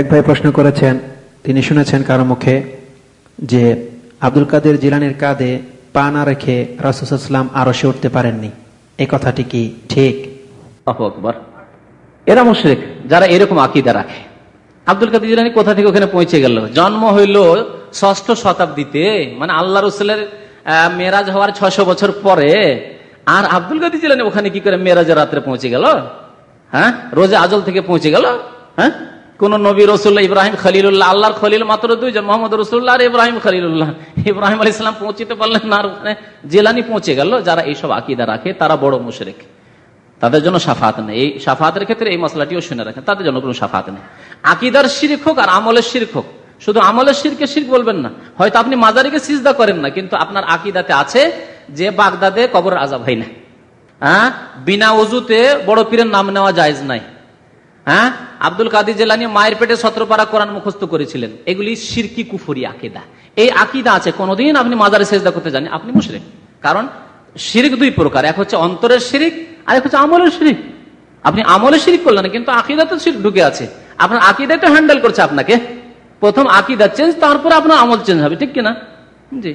এক ভাই প্রশ্ন করেছেন, তিনি শুনেছেন কারও মুখে, যে আব্দুল কাদের জিলানির কাঁধে পা না রেখে রাসুসাল্লাম সে উঠতে পারেননি। এই কথাটি কি ঠিক? এরা মুশরিক, যারা এরকম আকিদা রাখে। আব্দুল কাদের জিলানি কোথা থেকে ওখানে পৌঁছে গেল? জন্ম হইল ষষ্ঠ শতাব্দীতে মানে আল্লাহ রসুলের মেরাজ হওয়ার ছশো বছর পরে। আর আব্দুল কাদের জিলানি ওখানে কি করে মেরাজের রাত্রে পৌঁছে গেল? হ্যাঁ? রোজে আজল থেকে পৌঁছে গেল? হ্যাঁ? কোন নবী রসুল্লাহ ইব্রাহিম খলিলুল্লাহ, আল্লাহর খলিল মাত্র দুইজন, মোহাম্মদ রসুল্লাহ আর ইব্রাহিম খলিলুল্লাহ। ইব্রাহিম আলী ইসলাম পৌঁছিতে পারলেন না ওখানে জেলানি পৌঁছে গেল, যারা এইসব আকিদা রাখে, তারা বড় মুশরেক। তাদের জন্য সাফাত নেই। এই সাফাতের ক্ষেত্রে এই মশলাটিও শুনে রাখেন, তাদের জন্য কোনো সাফাত নেই। আকিদার শিরিক হোক আর আমলের শির্ক হোক, শুধু আমলের শিরকে শির্ক বলবেন না। হয়তো আপনি মাজারিকে সিজদা করেন না, কিন্তু আপনার আকিদাতে আছে যে বাগদাদে কবর আজাব হয় না। হ্যাঁ বিনা অজুতে বড় পীরের নাম নেওয়া জায়জ নাই। হ্যাঁ? আব্দুল কাদির জেলানি মায়ের পেটে সত্রপাড়া কোরআন মুখস্থ করেছিলেন। এগুলি সিরকি কুফরি আকিদা। এই আকিদা আছে, কোনোদিন আপনি মাজারে সেজদা করতে জানেন আপনি মুশরিক। কারণ শিরিক দুই প্রকার, এক হচ্ছে অন্তরের শিরিক, আর এক হচ্ছে আমলের শিরিক। আপনি আমলের শিরিক করলেন কিন্তু আকিদা তো ঢুকে আছে। আপনার আকিদা তো হ্যান্ডেল করছে আপনাকে। প্রথম আকিদা চেঞ্জ তারপর আপনার আমল চেঞ্জ হবে, ঠিক কিনা? জি।